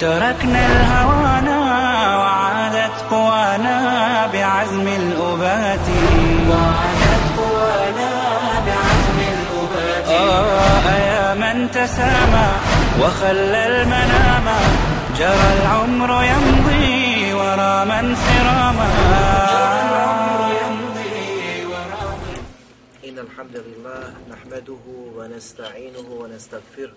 تركنا الهوانا وعادت قوانا بعزم الأبات. وعادت قوانا بعزم الأبات. آه يا من تسامى وخلى المنام. جرى العمر يمضي ورا من سراما. جرى العمر يمضي ورا من إن الحمد لله نحمده ونستعينه ونستغفره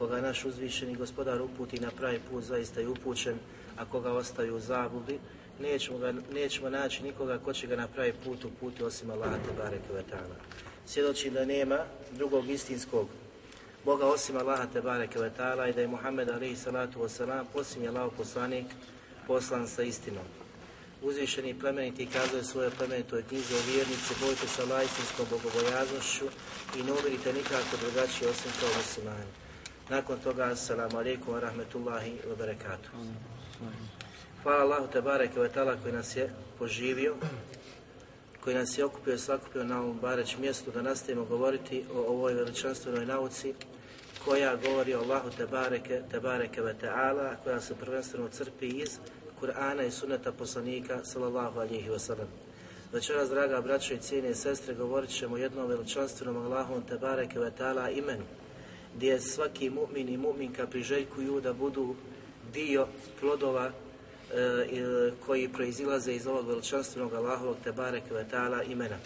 koga naš uzvišeni gospodar uputi na pravi put, zaista je upućen, a koga ostaju u zabludi, nećemo, ga, nećemo naći nikoga ko će ga na pravi put uputi osim Allaha te bareke wa ta'ala. Svjedoči da nema drugog istinskog Boga osim Allaha te bareke wa ta'ala i da je Muhammed alaihi salatu wasalam posljednji Allahov poslanik poslan sa istinom. Uzvišeni plemeniti kazuje svoje plemenitoj knjizi o vjernici, bojte sa lajcinskom bogobojaznošću i ne umirite nikako drugačije osim kao muslimani. Nakon toga, assalamu alaikum wa rahmetullahi wa barakatuh. Hvala Allahu te bareke wa ta'ala koji nas je poživio, koji nas je okupio i sakupio na ovom bareć mjestu da nastavimo govoriti o ovoj veličanstvenoj nauci koja govori o Allahu te bareke, te bareke wa ta'ala, koja se prvenstveno crpi iz Kur'ana i sunneta poslanika sallallahu alihi wasallam. Večeras, draga braćo i cijene sestre, govorit ćemo jednom veličanstvenom Allahom te bareke wa ta'ala imenu, gdje svaki mu'min i mu'minka priželjkuju da budu dio plodova e, koji proizilaze iz ovog veličanstvenog Allahovog te bareke wa ta'ala imena.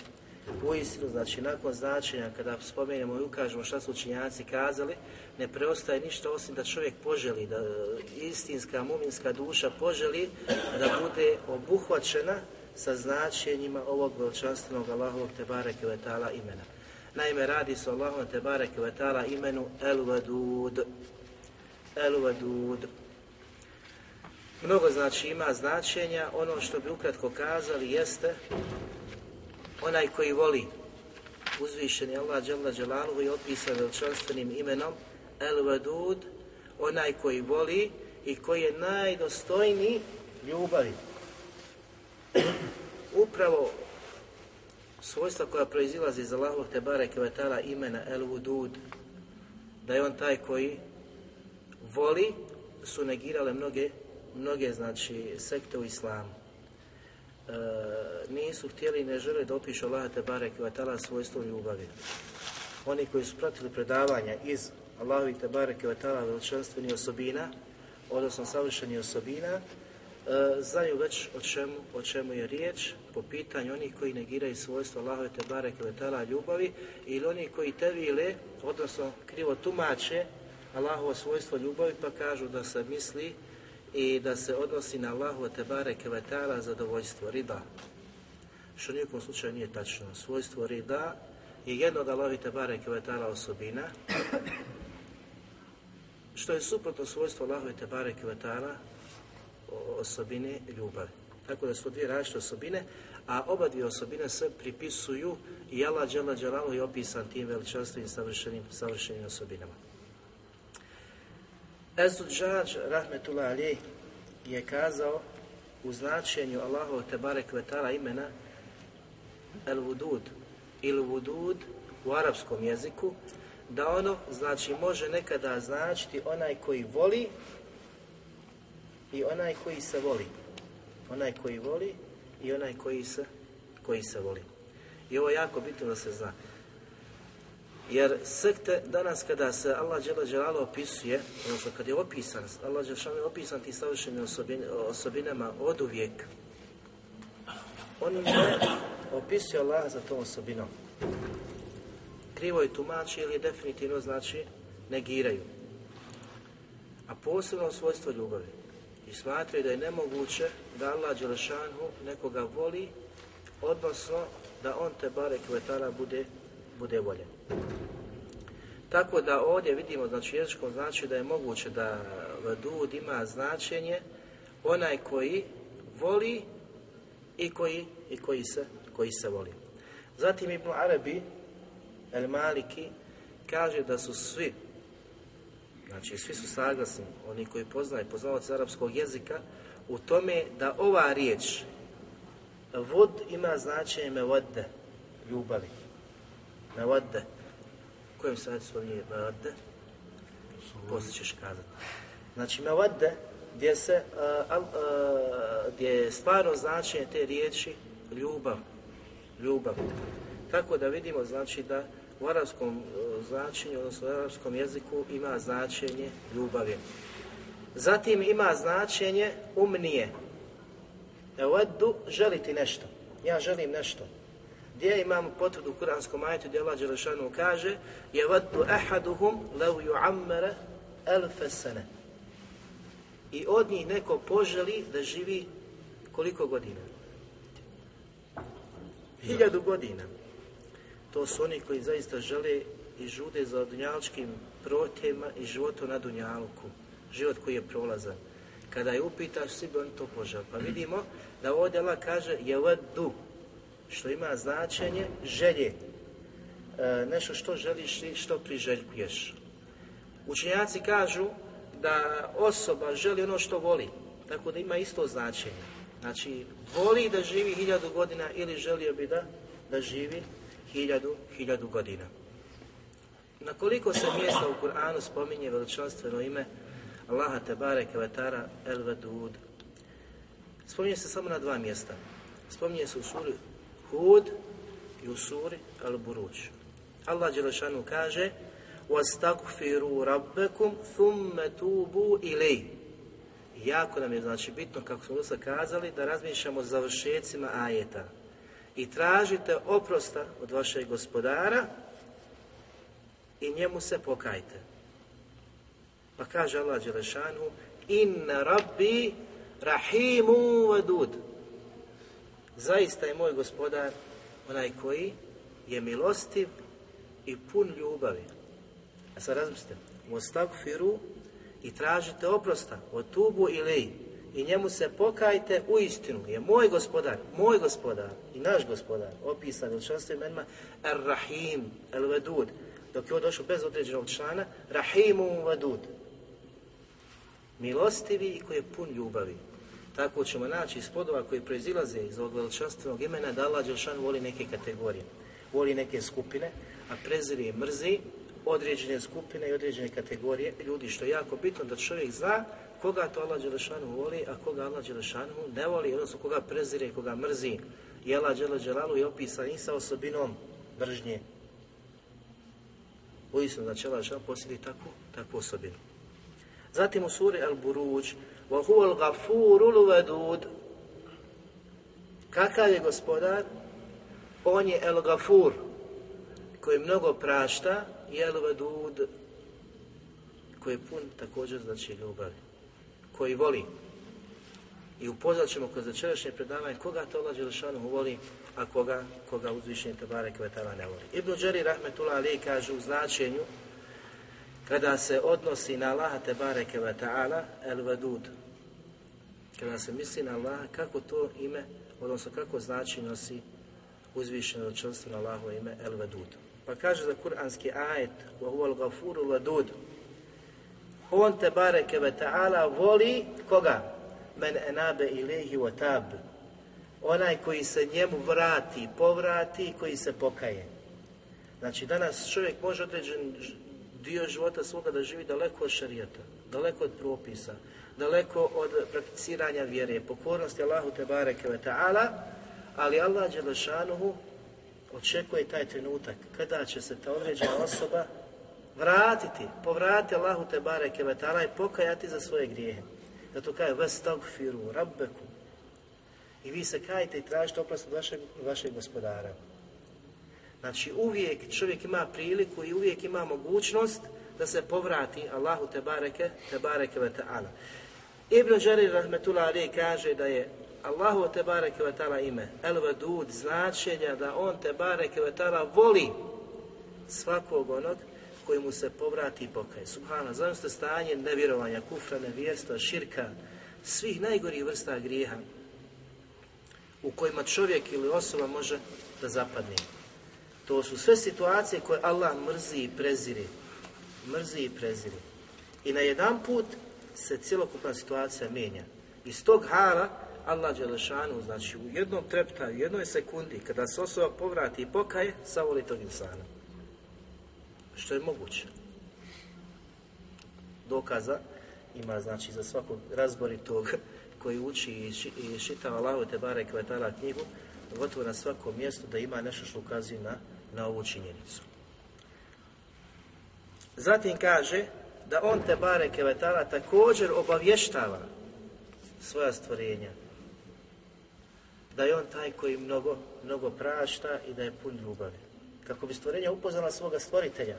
Uistinu, znači, nakon značenja, kada spomenemo i ukažemo šta su učinjaci kazali, ne preostaje ništa osim da čovjek poželi, da istinska muminska duša poželi da bude obuhvaćena sa značenjima ovog veličanstvenog Allahovog te bareke wa ta'ala imena. Naime, radi se o Allahovom te bareke wa ta'ala imenu El Vadud. El Vadud. Mnogo znači ima značenja, ono što bi ukratko kazali jeste onaj koji voli uzvišeni Allah Đalla Đalaluhu je opisan veličanstvenim imenom El Vadud, onaj koji voli i koji je najdostojniji ljubavi. Upravo svojstva koja proizilazi iz Allahovog te bareke ve ta'ala imena El Vudud, da je on taj koji voli, su negirale mnoge, mnoge znači sekte u islamu. E, nisu htjeli ne žele da opišu Allah te bareke ve ta'ala svojstvom ljubavi. Oni koji su pratili predavanja iz Allahovi te bareke ve ta'ala veličanstvenih osobina, odnosno savršenih osobina, znaju već o čemu, o čemu je riječ po pitanju onih koji negiraju svojstvo Allahove te bareke ve ta'ala ljubavi ili oni koji tevile, odnosno krivo tumače Allahovo svojstvo ljubavi pa kažu da se misli i da se odnosi na Allahu te bareke ve ta'ala zadovoljstvo, rida. Što nijekom slučaju nije tačno. Svojstvo rida je jedno od Allahovi te bareke ve ta'ala osobina, što je suprotno svojstvo Allahove te bareke ve ta'ala osobine ljubavi. Tako da su dvije različite osobine, a oba dvije osobine se pripisuju i Allah džela dželalu je opisan tim veličanstvenim savršenim, savršenim osobinama. Ezdud Džađ, rahmetullah alijeh, je kazao u značenju Allahov te barek vetala imena El Vudud ili Vudud u arapskom jeziku, da ono znači može nekada značiti onaj koji voli i onaj koji se voli. Onaj koji voli i onaj koji se, koji se voli. I ovo je jako bitno da se zna. Jer sekte danas kada se Allah Đela opisuje, odnosno kad je opisan, Allah Đelšan je opisan ti savršenim osobin, osobinama od uvijek. oni ne opisuju Allah za tom osobinom. Krivo je tumači ili definitivno znači negiraju. A posebno svojstvo ljubavi. I smatraju da je nemoguće da Allah Đelešanu nekoga voli, odnosno da on te bare kvetara bude, bude voljen. Tako da ovdje vidimo, znači jezičkom znači da je moguće da dud ima značenje onaj koji voli i koji, i koji, se, koji se voli. Zatim Ibn Arabi, El Maliki, kaže da su svi, znači svi su saglasni, oni koji poznaju, poznavac arapskog jezika, u tome da ova riječ vod ima značenje mevodde, ljubavi. Mevodde. U kojem se radi spominje mevodde? Poslije ćeš kazati. Znači mevodde, gdje se, uh, uh, gdje je stvarno značenje te riječi ljubav. Ljubav. Tako da vidimo znači da u arapskom značenju, odnosno u arapskom jeziku ima značenje ljubavi. Zatim ima značenje umnije. Eveddu, želiti nešto. Ja želim nešto. Gdje imamo potvrdu u kuranskom ajetu gdje Allah Đelešanu kaže Jeveddu ahaduhum lev ju'ammere elfe sene. I od njih neko poželi da živi koliko godina? Hiljadu godina. To su oni koji zaista žele i žude za dunjaličkim protjema i životom na dunjalku. Život koji je prolazan. Kada je upitaš, svi bi oni to poželi. Pa vidimo da ovdje Allah kaže jeveddu, što ima značenje želje. E, nešto što želiš i što priželjkuješ. Učenjaci kažu da osoba želi ono što voli, tako da ima isto značenje. Znači, voli da živi hiljadu godina ili želio bi da, da živi hiljadu, hiljadu godina. Na koliko se mjesta u Kur'anu spominje veličanstveno ime Allaha Tebare Kevetara El Vedud? Spominje se samo na dva mjesta. Spominje se u suri Hud i u suri Al Buruć. Allah Đelešanu kaže وَاسْتَغْفِرُوا رَبَّكُمْ ثُمَّ تُوبُوا إِلَيْهِ Jako nam je znači bitno, kako smo dosta kazali, da razmišljamo o završecima ajeta. i tražite oprosta od vašeg gospodara i njemu se pokajte. Pa kaže Allah Đelešanu Inna rabbi rahimu vadud. Zaista je moj gospodar onaj koji je milostiv i pun ljubavi. A sad razmislite, firu i tražite oprosta tubu ili i njemu se pokajte u istinu, je moj gospodar, moj gospodar i naš gospodar, opisan u članstvu imenima Ar-Rahim, El-Vedud, dok je on došao bez određenog člana, Rahimu Vedud, milostivi i koji je pun ljubavi. Tako ćemo naći iz podova koji proizilaze iz ovog veličanstvenog imena da Allah Đelšan voli neke kategorije, voli neke skupine, a preziri i mrzi određene skupine i određene kategorije ljudi, što je jako bitno da čovjek zna koga to Allah Đelešanu voli, a koga Allah Đelešanu ne voli, odnosno koga prezire i koga mrzi. I Allah Đelešanu je opisan i sa osobinom mržnje. Uistinu da će Allah Đelešanu posjedi takvu, takvu osobinu. Zatim u suri Al-Buruđ وَهُوَ الْغَفُورُ الْوَدُودُ Kakav je gospodar? On je El-Gafur, koji mnogo prašta i El-Vedud, koji je pun također znači ljubavi, koji voli. I upoznat ćemo kroz večerašnje predavanje koga to Allah Đelešanu voli, a koga, koga uzvišenje Tabare Kvetala ne voli. Ibn Đeri Rahmetullah Ali kaže u značenju kada se odnosi na Allaha Tebare Kvetala El Vedud, kada se misli na Allaha, kako to ime, odnosno kako znači nosi uzvišeno članstvo na Allahovo ime El Vedud. Pa kaže za kuranski ajet وَهُوَ الْغَفُورُ الْوَدُودُ on te bareke ve ta'ala voli koga? Men enabe ilihi wa tab. Onaj koji se njemu vrati, povrati koji se pokaje. Znači danas čovjek može određen dio života svoga da živi daleko od šarijata, daleko od propisa, daleko od prakticiranja vjere, pokornosti Allahu te bareke ve ta'ala, ali Allah Đelešanuhu očekuje taj trenutak kada će se ta određena osoba vratiti, povratiti Allahu te bareke vetala i pokajati za svoje grijehe. Zato kaže vestagfiru rabbeku. I vi se kajte i tražite oprost od vašeg, vašeg gospodara. Znači uvijek čovjek ima priliku i uvijek ima mogućnost da se povrati Allahu te bareke, te bareke ve ta'ala. Ibn Đarir rahmetullah ali kaže da je Allahu te bareke ve ime El Vadud značenja da on te bareke ve voli svakog onog koji mu se povrati i pokaje. Subhana, zamislite stanje nevjerovanja, kufra, nevjerstva, širka, svih najgorih vrsta grijeha u kojima čovjek ili osoba može da zapadne. To su sve situacije koje Allah mrzi i preziri. Mrzi i preziri. I na jedan put se cjelokupna situacija mijenja. Iz tog hala Allah Đelešanu, znači u jednom treptaju, u jednoj sekundi, kada se osoba povrati i pokaje, savoli tog insana. Što je moguće. Dokaza ima znači za svakog razboritog koji uči i šitava Allahu te bare kvetala knjigu, gotovo na svakom mjestu da ima nešto što ukazuje na, na ovu činjenicu. Zatim kaže da on te bare kevetala također obavještava svoja stvorenja. Da je on taj koji mnogo, mnogo prašta i da je pun ljubavi. Kako bi stvorenja upoznala svoga stvoritelja.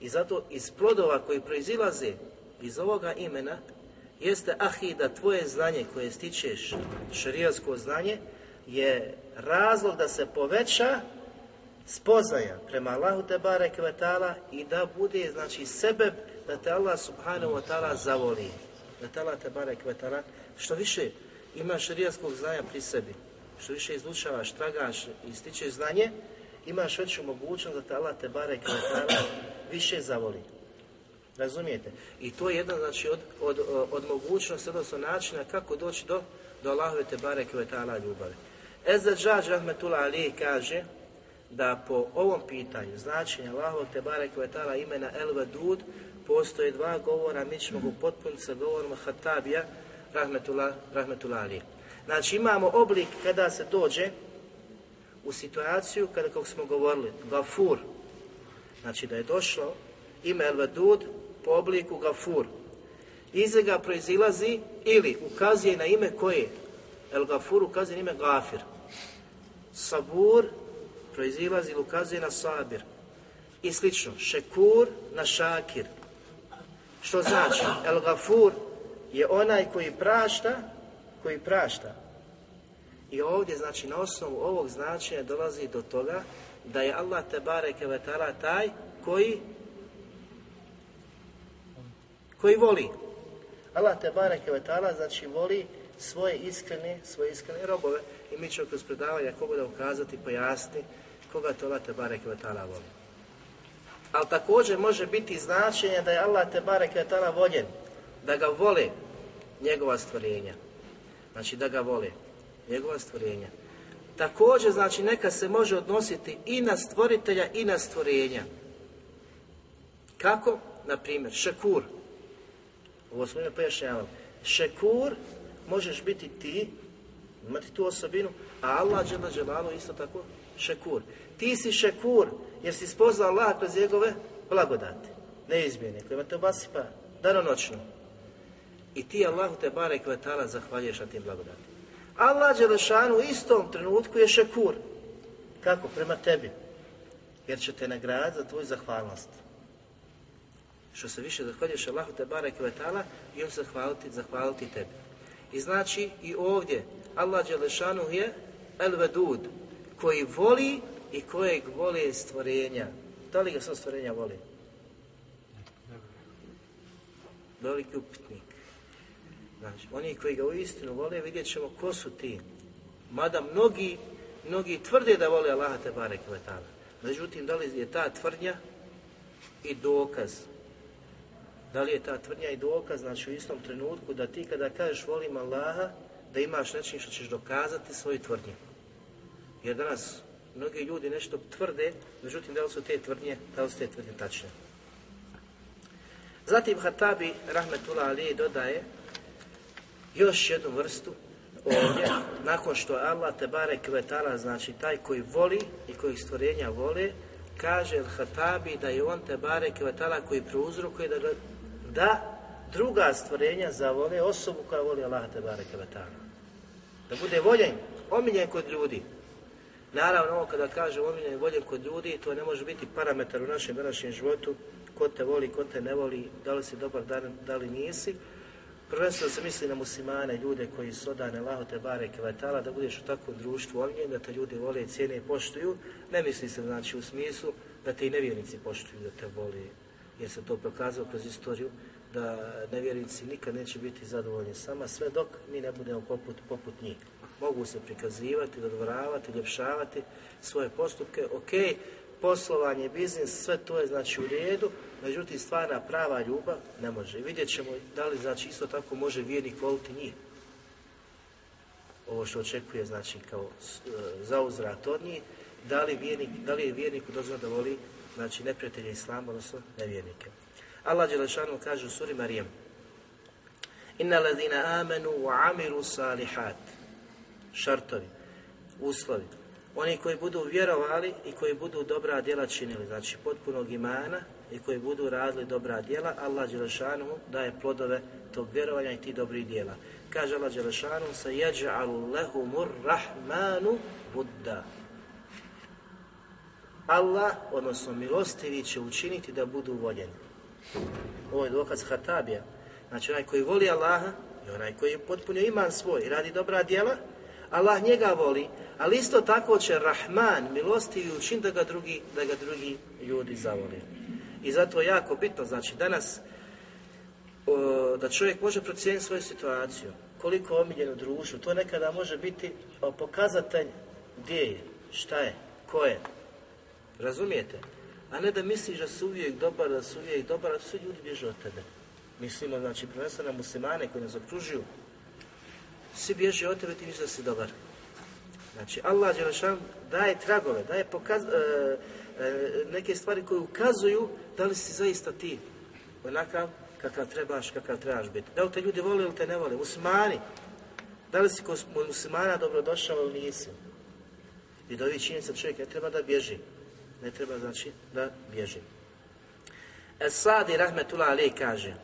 I zato iz plodova koji proizilaze iz ovoga imena jeste ahi da tvoje znanje koje stičeš, šarijasko znanje, je razlog da se poveća spoznaja prema Allahu te bareke i da bude znači sebe da te Allah subhanahu wa ta'ala zavoli. Da te Allah te bareke što više imaš šarijaskog znanja pri sebi, što više izučavaš, tragaš i stičeš znanje, imaš veću mogućnost da te Allah te bareke više zavoli. Razumijete? I to je jedan znači, od, od, od mogućnosti, odnosno načina kako doći do, do Allahove te bareke ve ta'ala ljubavi. Ezzadžađ Rahmetullah Ali kaže da po ovom pitanju značenja Allahove te bareke ve ta'ala imena El Vedud postoje dva govora, mi ćemo go potpuniti sa govorom Hatabija Rahmetullah, Rahmetullah Ali. Znači imamo oblik kada se dođe u situaciju kada, kako smo govorili, Gafur, znači da je došlo ime El Vedud po obliku Gafur. Iz ga proizilazi ili ukazuje na ime koje? El Gafur ukazuje na ime Gafir. Sabur proizilazi ili ukazuje na Sabir. I slično, Šekur na Šakir. Što znači? El Gafur je onaj koji prašta, koji prašta. I ovdje, znači, na osnovu ovog značenja dolazi do toga da je Allah te bareke taj koji koji voli. Allah te bareke ve znači voli svoje iskrene, svoje iskrene robove i mi ćemo kroz predavanja koga da ukazati, pojasni koga to Allah te bareke ve voli. Ali također može biti značenje da je Allah te bareke ve voljen, da ga vole njegova stvorenja. Znači da ga vole njegova stvorenja. Također, znači, neka se može odnositi i na stvoritelja i na stvorenja. Kako? Na primjer, šekur, ovo smo ime pojašnjavali. Šekur možeš biti ti, imati tu osobinu, a Allah dželle isto tako šekur. Ti si šekur jer si spoznao Allah kroz njegove blagodati, neizmjene, kojima te obasipa danonoćno. I ti Allahu te bare kvetala zahvaljuješ na tim blagodatima. Allah Đelešanu u istom trenutku je šekur. Kako? Prema tebi. Jer će te nagraditi za tvoju zahvalnost. Što se više zahvaljuješ Allahu te barek i on se zahvaliti, zahvaliti tebi. I znači i ovdje Allah Đelešanu je El Vedud koji voli i kojeg voli stvorenja. Da li ga sva stvorenja voli? Veliki upitnik. Znači, oni koji ga uistinu vole, vidjet ćemo ko su ti. Mada mnogi, mnogi tvrde da vole Allaha te barek Međutim, da li je ta tvrdnja i dokaz da li je ta tvrdnja i dokaz, znači u istom trenutku, da ti kada kažeš volim Allaha, da imaš nečim što ćeš dokazati svoju tvrdnju. Jer danas mnogi ljudi nešto tvrde, međutim da li su te tvrdnje, da li su te tvrdnje tačne. Zatim Hatabi Rahmetullah Ali dodaje još jednu vrstu ovdje, nakon što Allah te bare kvetala, znači taj koji voli i koji stvorenja vole, kaže Hatabi da je on te bare kvetala koji prouzrokuje da, da druga stvorenja zavole osobu koja voli Allah te bareke Da Da bude voljen, omiljen kod ljudi. Naravno, ovo kada kaže omiljen i voljen kod ljudi, to ne može biti parametar u našem današnjem životu, ko te voli, ko te ne voli, da li si dobar, da li nisi. Prvenstveno se misli na muslimane, ljude koji su odane Allahu te bare kvetala, da budeš u takvom društvu omiljen, da te ljudi vole, cijene i poštuju. Ne misli se znači u smislu da te i nevjernici poštuju, da te voli, jer se to pokazalo kroz istoriju, da nevjernici nikad neće biti zadovoljni sama, sve dok mi ne budemo poput, poput njih. Mogu se prikazivati, dodvoravati, ljepšavati svoje postupke, ok, poslovanje, biznis, sve to je znači u redu, međutim stvarna prava ljubav ne može. vidjet ćemo da li znači isto tako može vjernik voliti njih. Ovo što očekuje znači kao e, zauzrat od njih, da li, vjernik, da li je vjerniku dozvoljeno da voli znači neprijatelje islama, odnosno nevjernike. Allah Đelešanu kaže u suri Marijem Inna ladina amenu wa amiru salihat šartovi, uslovi oni koji budu vjerovali i koji budu dobra djela činili, znači potpunog imana i koji budu radili dobra djela, Allah Đelešanu daje plodove tog vjerovanja i tih dobrih djela. Kaže Allah Đelešanu, sa jeđa'alu lehumur rahmanu budda. Allah, odnosno milostivi, će učiniti da budu voljeni. Ovo je dokaz Hatabija. Znači onaj koji voli Allaha i onaj koji potpuno iman svoj i radi dobra djela, Allah njega voli, ali isto tako će Rahman milostivi učin da ga drugi, da ga drugi ljudi zavoli. I zato je jako bitno, znači danas da čovjek može procijeniti svoju situaciju, koliko je omiljen u društvu, to nekada može biti pokazatelj gdje je, šta je, ko je. Razumijete? A ne da misliš da su uvijek dobar, da su uvijek dobar, da su ljudi bježe od tebe. Mislimo, znači, prvenstveno muslimane koji nas okružuju, svi bježe od tebe, ti misliš da si dobar. Znači, Allah Đelešan daje tragove, daje pokaz, e, e, neke stvari koje ukazuju da li si zaista ti onakav kakav trebaš, kakav trebaš biti. Da li te ljudi vole ili te ne vole? Muslimani. Da li si kod muslimana dobrodošao ili nisi? I do ovih činjenica čovjek ne treba da bježi. Ne treba znači da bježi. Es-Sadi Rahmetullah Ali kaže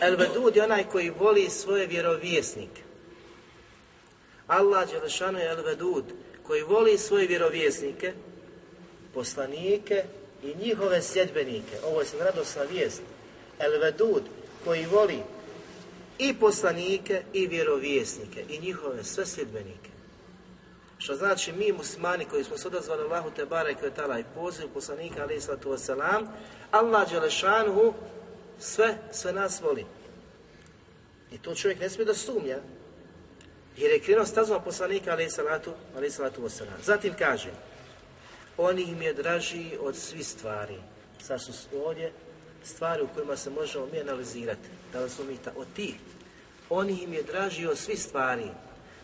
El Vedud je onaj koji voli svoje vjerovjesnike. Allah Đelešanu je El Vedud koji voli svoje vjerovjesnike, poslanike i njihove sjedbenike. Ovo je radosna vijest. El Vedud koji voli i poslanike i vjerovjesnike i njihove sve sjedbenike. Što znači mi muslimani koji smo se odazvali Allahu te barek i poziv poslanika alaih sallatu wasalam, Allah Đelešanuhu sve, sve nas voli. I to čovjek ne smije da sumnja. Jer je krenuo stazom poslanika alaih sallatu, alaih sallatu wasalam. Zatim kaže, oni im je draži od svih stvari. Sad su ovdje stvari u kojima se možemo mi analizirati. Da li su mi ta, od tih. Oni im je draži od svih stvari.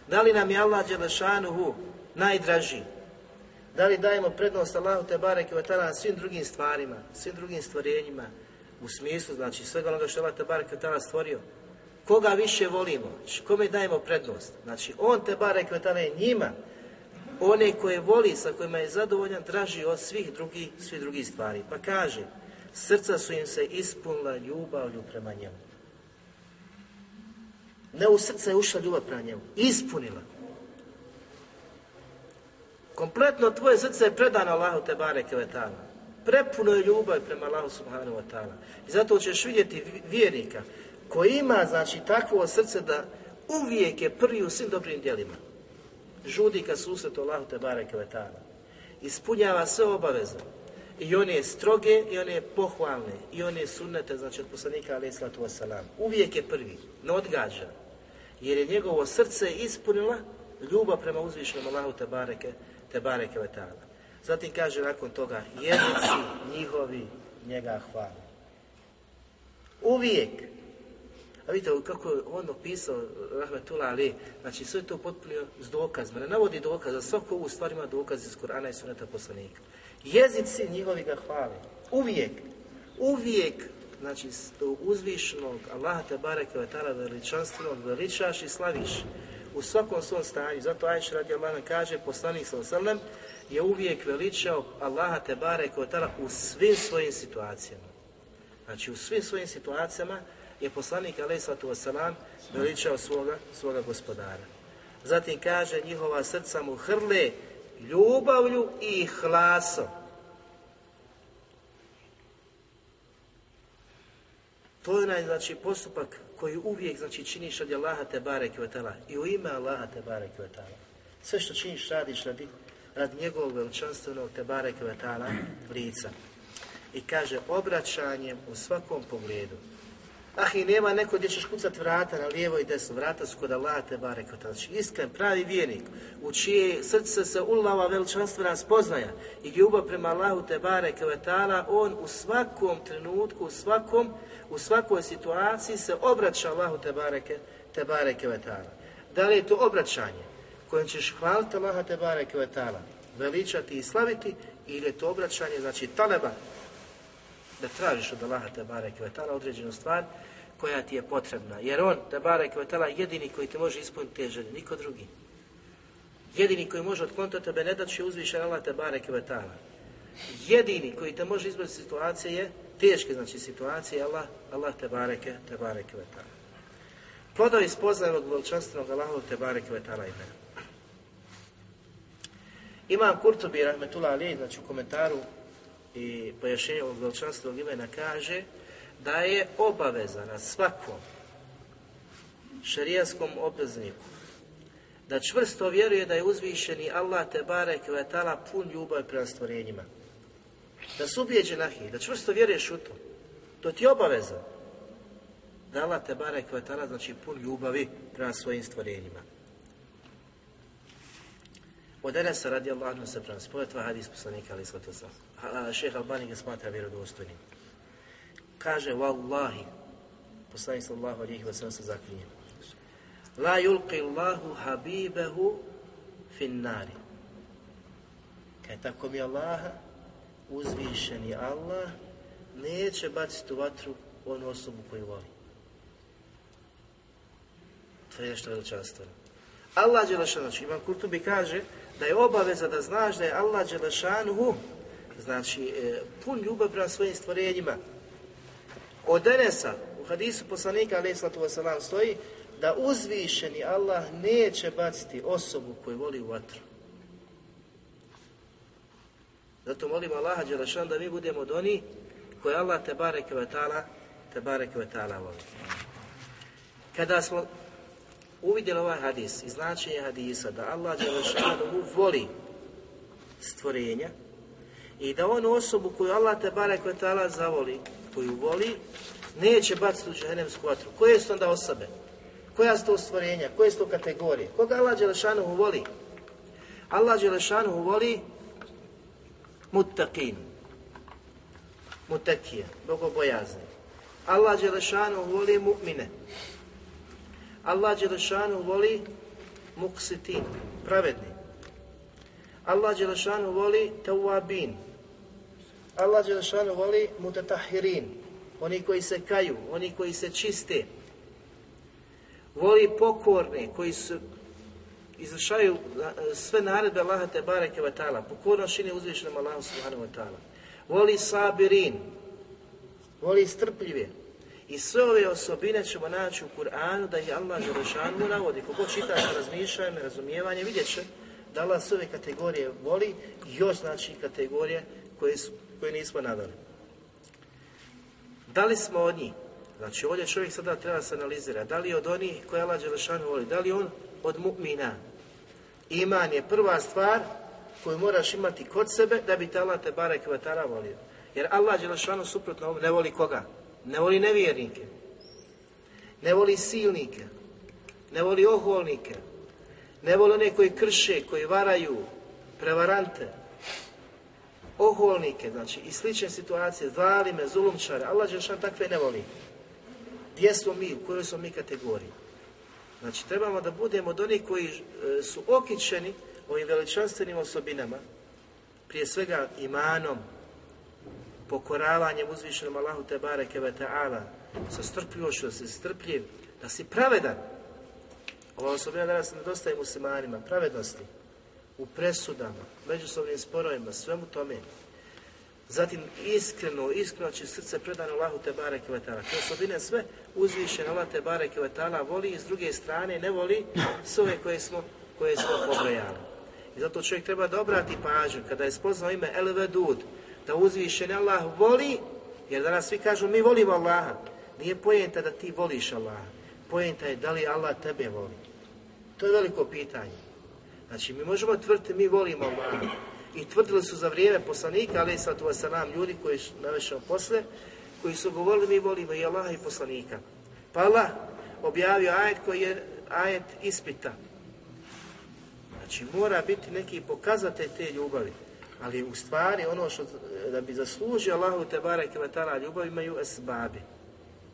Da li nam je Allah Đelešanuhu najdraži? Da li dajemo prednost Allahu te bareke na svim drugim stvarima, svim drugim stvorenjima, u smislu, znači svega onoga što je Allah te bareke stvorio? Koga više volimo? Znači, kome dajemo prednost? Znači, on te bareke je njima, one koje voli, sa kojima je zadovoljan, draži od svih drugih, svih drugih stvari. Pa kaže, srca su im se ispunila ljubavlju prema njemu. Ne u srce je ušla ljubav prema njemu. Ispunila. Kompletno tvoje srce je predano Allahu te bareke Prepuno je ljubav prema Allahu subhanahu wa ta'ala. I zato ćeš vidjeti vjernika koji ima znači takvo srce da uvijek je prvi u svim dobrim djelima. Žudi kad susret Allahu te bareke Ispunjava sve obaveze. I one stroge i one pohvalne i one sunnete, znači od poslanika alaih sallatu wasalam. Uvijek je prvi, ne odgađa jer je njegovo srce ispunila ljubav prema uzvišenom Allahu te bareke, te bareke Zatim kaže nakon toga, jezici njihovi njega hvale. Uvijek. A vidite kako je on opisao Rahmetullah Ali, znači sve to potpuno s dokazima. Ne navodi dokaz, za svaku ovu stvar ima dokaz iz Kur'ana i Suneta poslanika. Jezici njihovi ga hvale. Uvijek. Uvijek znači uzvišnog Allaha te bareke ve taala veličanstvenog veličaš i slaviš u svakom svom stanju. Zato Ajša radi Allah kaže, poslanik sallam je uvijek veličao Allaha te bareke ve taala u svim svojim situacijama. Znači u svim svojim situacijama je poslanik alejhi salatu vesselam veličao svoga, svoga gospodara. Zatim kaže njihova srca mu hrle ljubavlju i hlasom. To je onaj znači, postupak koji uvijek znači, činiš radi Allaha te barek i u ime Allaha te barek Sve što činiš radiš radi, radi njegovog veličanstvenog te barek lica. I kaže obraćanjem u svakom pogledu. Ah, i nema neko gdje ćeš kucat vrata na lijevo i desno. Vrata su kod Allaha te barek Znači, iskren, pravi vjernik, u čije srce se ulava veličanstvena spoznaja i ljubav prema Allahu te barek on u svakom trenutku, u svakom u svakoj situaciji se obraća Allahu te bareke, te bareke vetala. Da li je to obraćanje kojim ćeš hvaliti Allaha te bareke vetala, veličati i slaviti ili je to obraćanje, znači taleba, da tražiš od Allaha te vetala određenu stvar koja ti je potrebna. Jer on, te bareke vetala, jedini koji te može ispuniti te želje, niko drugi. Jedini koji može otkloniti tebe ne da će uzvišen Allah te vetala. Jedini koji te može izbaviti situacije je teške znači situacije, Allah, Allah te bareke, te bareke ve ta'ala. Plodovi spoznajnog veličanstvenog Allahu te bareke ve ta'ala imena. Imam Kurtobi Rahmetullah Ali, znači u komentaru i pojašnjenju ovog veličanstvenog imena kaže da je obaveza na svakom šarijaskom obvezniku da čvrsto vjeruje da je uzvišeni Allah te barek ve pun ljubav prema stvorenjima da su ubijeđen ahi, da čvrsto vjeruješ u to. To ti je obaveza. Da Allah te bare kvetala, znači pun ljubavi prema svojim stvorenjima. Od Enesa radi Allah se prema spojetva hadis poslanika ali svatu Šeha Albani ga smatra vjerodostojnim. Kaže, Wallahi, poslanik sallahu alihi wa sallam se zaklinje. La yulqi Allahu habibehu fin nari. Kaj tako mi Allaha, uzvišeni Allah neće baciti u vatru onu osobu koju voli. To je nešto veličanstveno. Allah Đelešanu, znači Imam Kurtubi kaže da je obaveza da znaš da je Allah Đelešanu znači e, pun ljubav prema svojim stvorenjima. Od Enesa, u hadisu poslanika alaih sallatu stoji da uzvišeni Allah neće baciti osobu koju voli u vatru. Zato molimo Allaha Đelešan da mi budemo od onih koje Allah te bareke ve te bareke ve voli. Kada smo uvidjeli ovaj hadis i značenje hadisa da Allah Đelešanu voli stvorenja i da onu osobu koju Allah te bareke ve zavoli, koju voli, neće baciti u džehennemsku vatru. Koje su onda osobe? Koja su to stvorenja? Koje su to kategorije? Koga Allah Đelešanu voli? Allah Đelešanu voli muttaqin, mutakije, bogobojazni. Allah Đelešanu voli mu'mine. Allah Đelešanu voli muksitin, pravedni. Allah Đelešanu voli tawabin. Allah Đelešanu voli mutatahirin, oni koji se kaju, oni koji se čiste. Voli pokorne, koji su izvršavaju sve naredbe Allaha te bareke wa ta'ala, pokorno uzvišenom Allahu subhanahu wa. Voli sabirin, voli strpljive. I sve ove osobine ćemo naći u Kur'anu da ih Allah Želešanu navodi. Kogo čita sa razmišljanjem, razumijevanjem, vidjet će da Allah sve ove kategorije voli i još znači kategorije koje, su, koje nismo naveli. Da li smo od njih? Znači ovdje čovjek sada treba se analizirati. Da li je od onih koje Allah Đelešanu voli? Da li on od mu'mina? Iman je prva stvar koju moraš imati kod sebe da bi te Allah te barek vatara volio. Jer Allah Đelešanu suprotno ne voli koga? Ne voli nevjernike. Ne voli silnike. Ne voli oholnike. Ne voli one koji krše, koji varaju, prevarante. Oholnike, znači i slične situacije, zalime, zulumčare. Allah Đelešanu takve ne voli. Gdje smo mi, u kojoj smo mi kategoriji? Znači, trebamo da budemo od onih koji e, su okičeni ovim veličanstvenim osobinama, prije svega imanom, pokoravanjem uzvišenom Allahu te bareke ve ta'ala, sa strpljivošću, da si strpljiv, da si pravedan. Ova osobina danas nedostaje muslimanima, pravednosti, u presudama, međusobnim sporovima, svemu tome. Zatim iskreno, iskreno će srce predano Allahu te bareke ve taala. Te osobine sve uzvišen Allah te bareke ve taala voli i s druge strane ne voli sve koje smo koje smo pobrojali. I zato čovjek treba da obrati pažnju kada je spoznao ime El Vedud, da uzvišen Allah voli, jer danas svi kažu mi volimo Allaha. Nije pojenta da ti voliš Allaha. Pojenta je da li Allah tebe voli. To je veliko pitanje. Znači, mi možemo tvrditi mi volimo Allaha. I tvrdili su za vrijeme poslanika, ali sad tu nam ljudi koji su navešao posle, koji su govorili mi volimo i Allaha i poslanika. Pa Allah objavio ajet koji je ajet ispita. Znači, mora biti neki pokazatelj te ljubavi. Ali u stvari ono što da bi zaslužio Allahu te bareke ve taala ljubav imaju esbabi.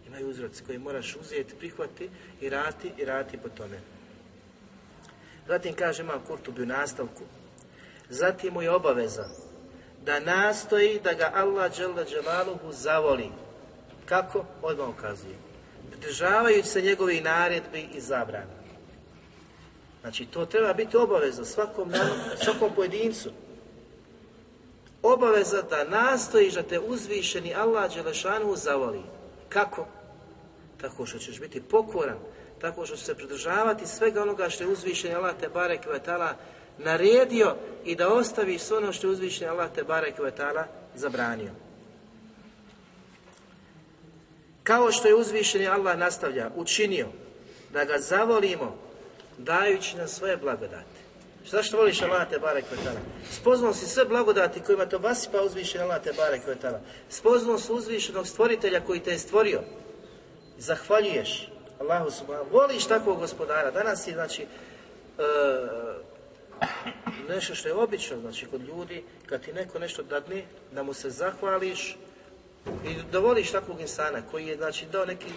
Imaju uzroci koji moraš uzeti, prihvati i rati i rati po tome. Zatim kaže imam Kurtubi u nastavku. Zatim mu je obaveza da nastoji da ga Allah dželle dželaluhu zavoli. Kako? Odmah ukazuje. Pridržavajući se njegovih naredbi i zabrana. Znači, to treba biti obaveza svakom, svakom pojedincu. Obaveza da nastojiš da te uzvišeni Allah Đelešanu zavoli. Kako? Tako što ćeš biti pokoran, tako što ćeš se pridržavati svega onoga što je uzvišeni Allah te barek naredio i da ostaviš sve ono što je uzvišeni Allah te barek zabranio. Kao što je uzvišeni Allah nastavlja, učinio da ga zavolimo dajući nam svoje blagodati. Zašto voliš Allah te barek vetala? Spoznao si sve blagodati kojima to pa uzvišen Allah te barek vetala. Spoznao si uzvišenog stvoritelja koji te je stvorio. Zahvaljuješ Allahu subhanahu. Voliš takvog gospodara. Danas je znači e, nešto što je obično znači kod ljudi kad ti neko nešto dadne da mu se zahvališ i da voliš takvog insana koji je znači dao neki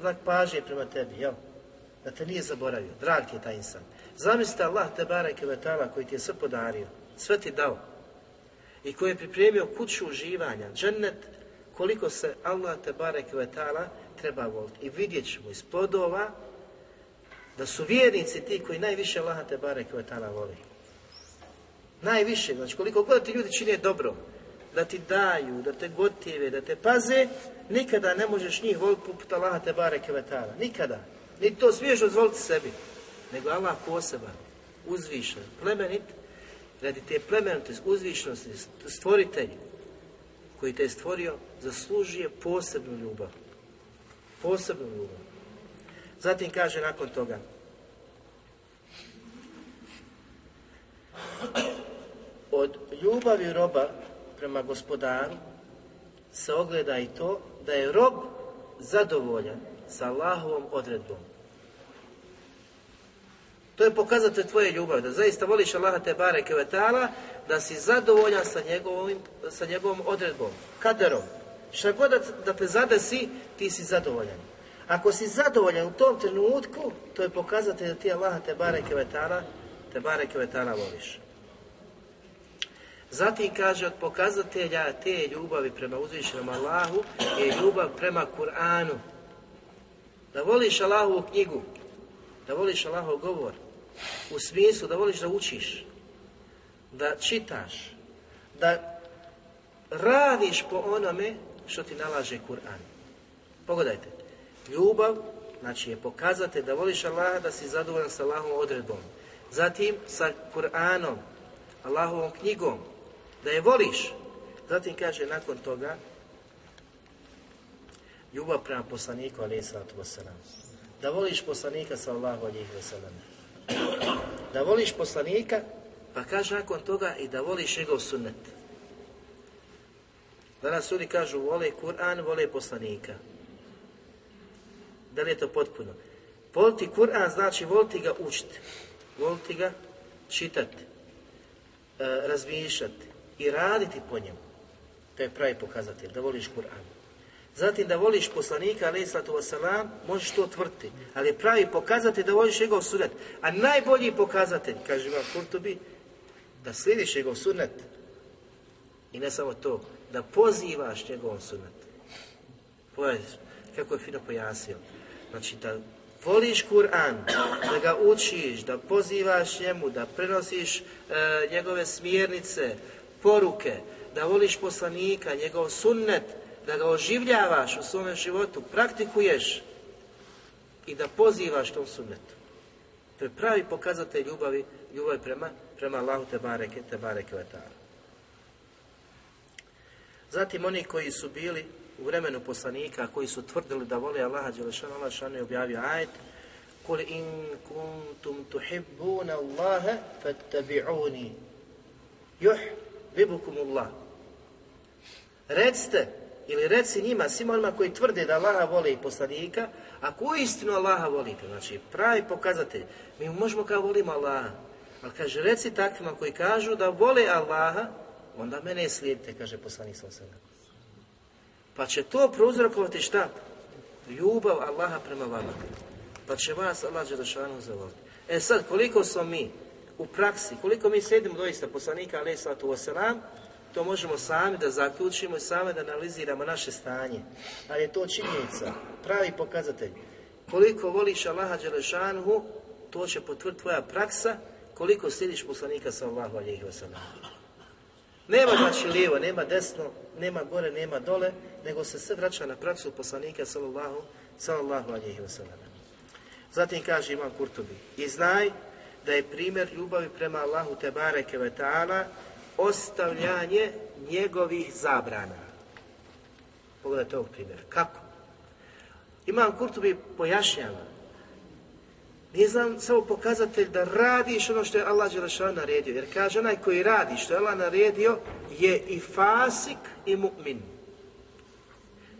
znak pažnje prema tebi, jel? Da te nije zaboravio, drag ti je taj insan. Zamislite Allah te bareke vetala koji ti je sve podario, sve ti dao i koji je pripremio kuću uživanja, džennet, koliko se Allah te bareke vetala treba voliti. I vidjet ćemo iz podova da su vjernici ti koji najviše Allah te bareke vetala voli. Najviše, znači koliko god ti ljudi čine dobro, da ti daju, da te gotive, da te paze, nikada ne možeš njih voliti poput Allaha te bareke vetala. Nikada. Ni to smiješ dozvoliti sebi, nego Allah poseban, uzvišen, plemenit, radi te plemenite uzvišenosti, stvoritelj koji te je stvorio, zaslužuje posebnu ljubav. Posebnu ljubav. Zatim kaže nakon toga, od ljubavi roba prema gospodaru se ogleda i to da je rob zadovoljan sa Allahovom odredbom. To je pokazatelj tvoje ljubavi, da zaista voliš Allaha te bareke vetala, da si zadovoljan sa, njegovim, sa njegovom odredbom, kaderom. Šta god da te zadesi, ti si zadovoljan. Ako si zadovoljan u tom trenutku, to je pokazatelj da ti Allaha te bareke vetala, te bareke vetala voliš. Zatim kaže od pokazatelja te ljubavi prema uzvišenom Allahu je ljubav prema Kur'anu. Da voliš Allahovu knjigu, da voliš Allahov govor, u smislu da voliš da učiš, da čitaš, da radiš po onome što ti nalaže Kur'an. Pogledajte, ljubav, znači je pokazate da voliš Allaha, da si zadovoljan sa Allahovom odredbom. Zatim sa Kur'anom, Allahovom knjigom, da je voliš. Zatim kaže nakon toga, ljubav prema poslaniku, ali Da voliš poslanika, sallahu alihi wasallam da voliš poslanika, pa kaže nakon toga i da voliš njegov sunnet. Danas ljudi kažu vole Kur'an, vole poslanika. Da li je to potpuno? Voliti Kur'an znači voliti ga učiti, voliti ga čitati, e, razmišljati i raditi po njemu. To je pravi pokazatelj, da voliš Kur'an. Zatim da voliš poslanika, ali wasalam, možeš to tvrti. Ali pravi pokazatelj da voliš njegov sunet. A najbolji pokazatelj, kaže vam Kurtubi, da slidiš njegov sunet. I ne samo to, da pozivaš njegov sunet. Pogledaj, kako je fino pojasnio. Znači da voliš Kur'an, da ga učiš, da pozivaš njemu, da prenosiš e, njegove smjernice, poruke, da voliš poslanika, njegov sunnet, da ga oživljavaš u svome životu, praktikuješ i da pozivaš tom sunnetu. To je pravi pokazatelj ljubavi, ljubavi prema, prema Allahu te bareke, te bareke Zatim oni koji su bili u vremenu poslanika, koji su tvrdili da vole Allaha Đelešanu, Allah šanu je objavio ajet Kul in kuntum tuhibbuna Allahe fattabi'uni Allah. Recite, ili reci njima, svima onima koji tvrde da Allaha vole i poslanika, ako istinu Allaha volite, znači pravi pokazatelj, mi možemo kao volimo Allaha, ali kaže, reci takvima koji kažu da vole Allaha, onda mene slijedite, kaže poslanik sa Pa će to prouzrokovati šta? Ljubav Allaha prema vama. Pa će vas Allah Đelešanu zavoliti. E sad, koliko smo mi u praksi, koliko mi slijedimo doista poslanika alaih sallatu to možemo sami da zaključimo i sami da analiziramo naše stanje. Ali je to činjenica, pravi pokazatelj. Koliko voliš Allaha Đelešanu, to će potvrditi tvoja praksa, koliko slijediš poslanika sallahu alaihi wasalam. Nema znači lijevo, nema desno, nema gore, nema dole, nego se sve vraća na praksu poslanika sallallahu, sallallahu alaihi wasallam. Zatim kaže Imam Kurtobi, i znaj da je primjer ljubavi prema Allahu te bareke ve ta'ala ostavljanje njegovih zabrana. Pogledajte ovog primjera. Kako? Imam Kurtobi pojašnjava nije znam samo pokazatelj da radiš ono što je Allah Đelešan naredio. Jer kaže onaj koji radi što je Allah naredio je i fasik i mu'min.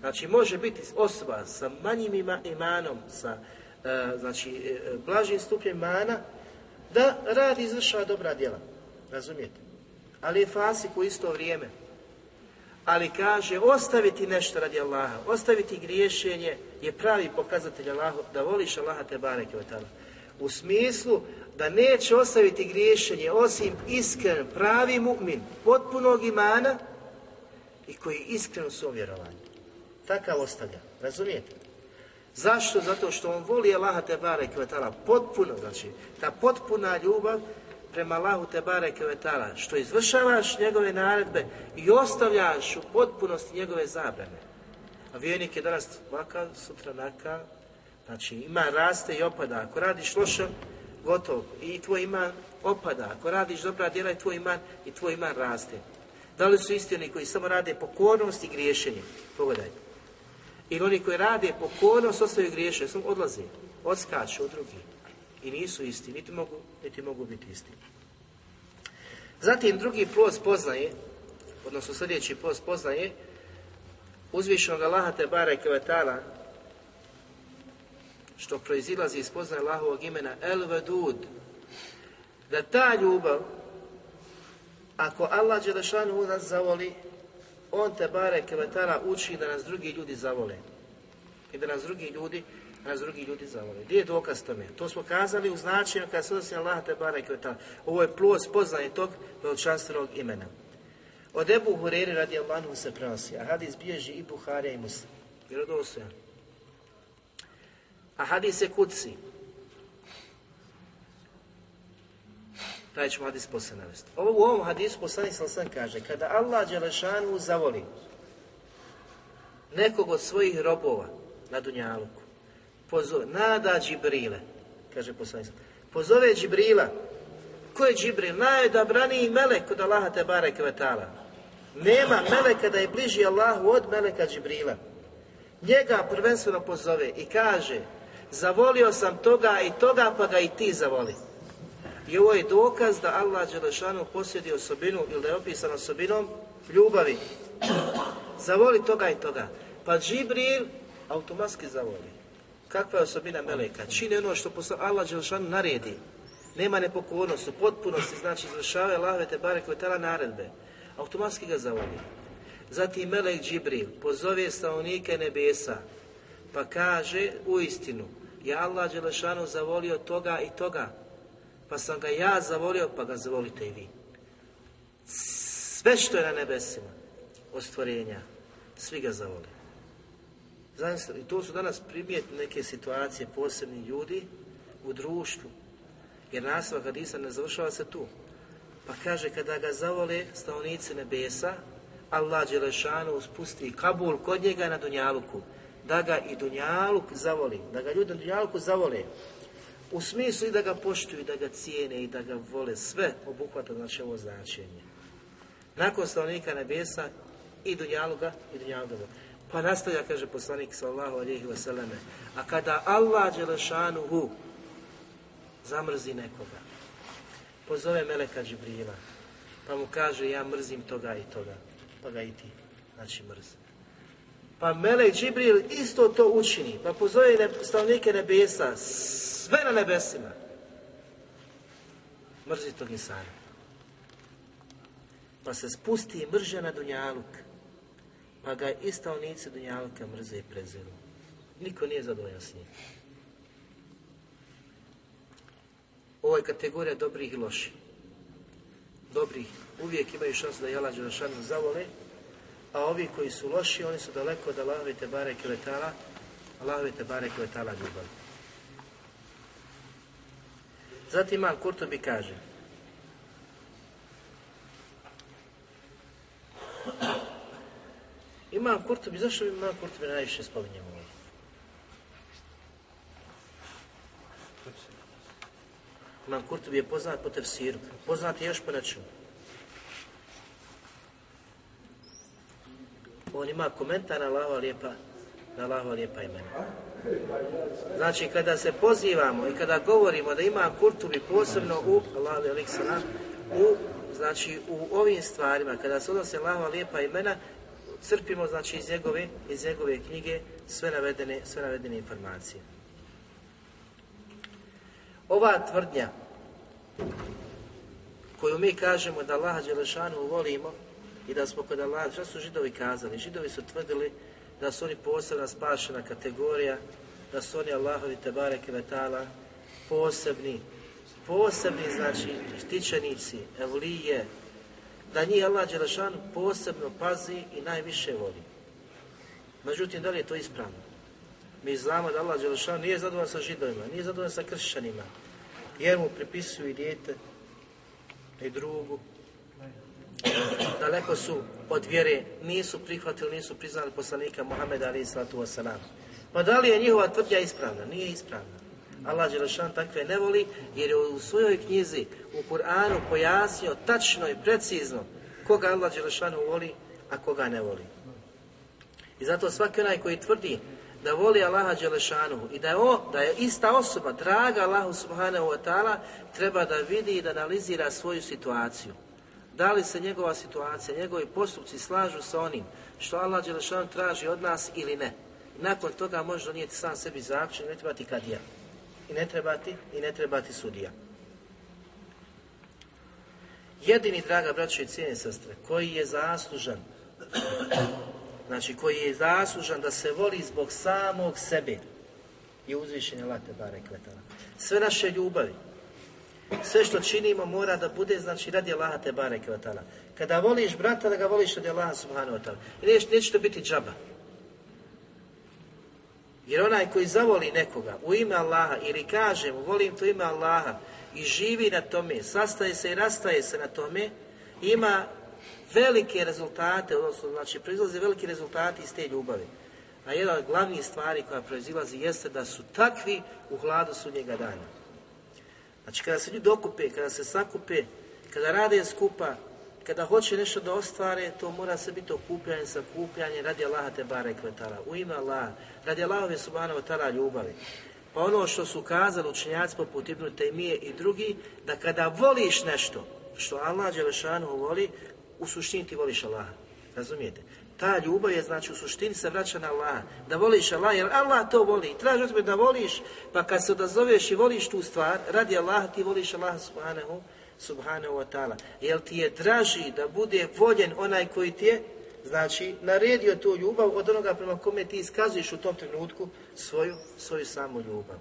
Znači može biti osoba sa manjim imanom, sa e, znači, e, blažim stupnjem imana, da radi izvršava dobra djela. Razumijete? Ali je fasik u isto vrijeme. Ali kaže, ostaviti nešto radi Allaha, ostaviti griješenje je pravi pokazatelj Allahu, da voliš Allaha te bareke u smislu da neće ostaviti griješenje osim iskren, pravi mu'min, potpunog imana i koji iskreno su vjerovanju. Takav ostavlja, razumijete? Zašto? Zato što on voli Allaha te bare kvetala potpuno, znači ta potpuna ljubav prema Allahu te bare kvetala, što izvršavaš njegove naredbe i ostavljaš u potpunosti njegove zabrane. A vjernik je danas vakav, sutra nakav, Znači ima raste i opada. Ako radiš loše, gotovo. I tvoj iman opada. Ako radiš dobra djela i tvoj iman i tvoj iman raste. Da li su istini koji samo rade pokornost i griješenje? Pogledaj. Ili oni koji rade pokornost, ostaju griješenje, samo odlaze, odskaču od drugih. I nisu isti, niti mogu, niti mogu biti isti. Zatim drugi plus poznaje, odnosno sljedeći plus poznaje, uzvišenog Allaha te bareke što proizilazi iz poznaje Allahovog imena El Vedud, da ta ljubav, ako Allah Đelešanu nas zavoli, on te bare kevetara uči da nas drugi ljudi zavole. I da nas drugi ljudi, da nas drugi ljudi zavole. Gdje je dokaz tome? To smo kazali u značenju kada se odnosi Allah te bare kevetara. Ovo je plus poznaje tog veličanstvenog imena. Od Ebu Hureri radi Allahu se prenosi, a hadis bježi i Buharija i Muslim. Vjerodostojan. A hadis je kuci. Taj ćemo hadis poslije navesti. Ovo, u ovom hadisu poslanik sam kaže, kada Allah Đelešanu zavoli nekog od svojih robova na Dunjaluku, pozove, nada Džibrile, kaže poslanik pozove Džibrila, ko je Džibril? Najodabraniji melek kod Allaha te barek kvetala. Nema meleka da je bliži Allahu od meleka Džibrila. Njega prvenstveno pozove i kaže, zavolio sam toga i toga, pa ga i ti zavoli. I ovo je dokaz da Allah Đelešanu posjedi osobinu ili da je opisan osobinom ljubavi. Zavoli toga i toga. Pa Džibril automatski zavoli. Kakva je osobina Meleka? Čini ono što Allah Đelešanu naredi. Nema nepokornosti, potpunosti, znači izvršava Allahove te bare koje naredbe. Automatski ga zavoli. Zatim Melek Džibril pozove stanovnike nebesa, pa kaže u istinu, ja Allah Đelešanu zavolio toga i toga, pa sam ga ja zavolio, pa ga zavolite i vi. Sve što je na nebesima, od stvorenja, svi ga zavoli. I to su danas primjetne neke situacije posebni ljudi u društvu, jer nastavak hadisa ne završava se tu. Pa kaže, kada ga zavole stanovnici nebesa, Allah Đelešanu spusti Kabul kod njega na Dunjaluku, da ga i Dunjaluk zavoli, da ga ljudi na Dunjaluku zavole, u smislu i da ga poštuju, da ga cijene i da ga vole, sve obuhvata znači ovo značenje. Nakon stanovnika nebesa i Dunjaluga i Dunjaluga. Pa nastavlja, kaže poslanik sallahu alihi vseleme, a kada Allah Đelešanuhu zamrzi nekoga, pozove Meleka Džibrila, pa mu kaže ja mrzim toga i toga, pa ga i ti, znači mrzi. Pa Melek Džibril isto to učini, pa pozove ne, stavnike nebesa, sve na nebesima. Mrzi tog insana. Pa se spusti mrža na Dunjaluk, pa ga i stavnici Dunjaluka mrze i preziru. Niko nije zadovoljan s njim. Ovo je kategorija dobrih i loših. Dobrih uvijek imaju šansu da Jala Đelešanu zavole, a ovi koji su loši, oni su daleko od Allahove Tebare Kvetala, Allahove Tebare Kvetala ljubav. Zatim Imam Kurtobi kaže, Imam Kurtobi, zašto bi Imam Kurtobi najviše spominjemo ovdje? Imam Kurtobi je poznat po tefsiru, poznat je još po nečemu. On ima komentar na Allahova lijepa, na Allahova lijepa imena. Znači, kada se pozivamo i kada govorimo da ima Kurtubi posebno u, Allah u, znači, u ovim stvarima, kada se odnose Allahova lijepa imena, crpimo znači iz njegove, iz njegove knjige sve navedene, sve navedene informacije. Ova tvrdnja koju mi kažemo da Allaha Đelešanu volimo i da smo kod Allaha, što su židovi kazali? Židovi su tvrdili da su oni posebna spašena kategorija, da su oni Allahovi Tebare Kevetala posebni, posebni znači štićenici, evlije, da njih Allah Đelešanu posebno pazi i najviše voli. Međutim, da li je to ispravno? Mi znamo da Allah Đelešanu nije zadovoljan sa židovima, nije zadovoljan sa kršćanima, jer mu pripisuju i dijete, i drugu. Daleko su od vjere, nisu prihvatili, nisu priznali poslanika Muhammeda ali sallatu wasalam. Pa da li je njihova tvrdnja ispravna? Nije ispravna. Allah Đelešan takve ne voli jer je u svojoj knjizi u Kur'anu pojasnio tačno i precizno koga Allah Đelešanu voli, a koga ne voli. I zato svaki onaj koji tvrdi da voli Allaha Đelešanu i da je, o, da je ista osoba draga Allahu Subhanahu wa ta'ala treba da vidi i da analizira svoju situaciju. Da li se njegova situacija, njegovi postupci slažu sa onim što Allah Đelešanu traži od nas ili ne. nakon toga može donijeti sam sebi zaključak, ne trebati kadija i ne trebati i ne trebati sudija. Jedini, draga braćo i cijene sestre, koji je zaslužan, znači koji je zaslužan da se voli zbog samog sebe, je uzvišenje late bare kvetala. Sve naše ljubavi, sve što činimo mora da bude, znači, radi Allaha te bare kvetala. Kada voliš brata, da ga voliš radi Allaha subhanahu wa ta'ala. I neće to biti džaba. Jer onaj koji zavoli nekoga u ime Allaha ili kaže mu volim to ime Allaha i živi na tome, sastaje se i rastaje se na tome, ima velike rezultate, odnosno znači proizlaze veliki rezultati iz te ljubavi. A jedna od glavnih stvari koja proizilazi jeste da su takvi u hladu sudnjega dana. Znači kada se ljudi okupe, kada se sakupe, kada rade skupa, kada hoće nešto da ostvare, to mora se biti okupljanje, sakupljanje radi Allaha te bare kvetala, u ime Allaha, radi Allahove subhanahu ta'ala ljubavi. Pa ono što su kazali učenjaci poput Ibnu Tejmije i drugi, da kada voliš nešto što Allah Đelešanu voli, u suštini ti voliš Allaha. Razumijete? Ta ljubav je, znači, u suštini se vraća na Allaha. Da voliš Allaha, jer Allah to voli. Traži od da voliš, pa kad se odazoveš i voliš tu stvar, radi Allaha, ti voliš Allaha subhanahu subhanahu wa ta'ala. Jel ti je draži da bude voljen onaj koji ti je, znači, naredio tu ljubav od onoga prema kome ti iskazuješ u tom trenutku svoju, svoju samu ljubav.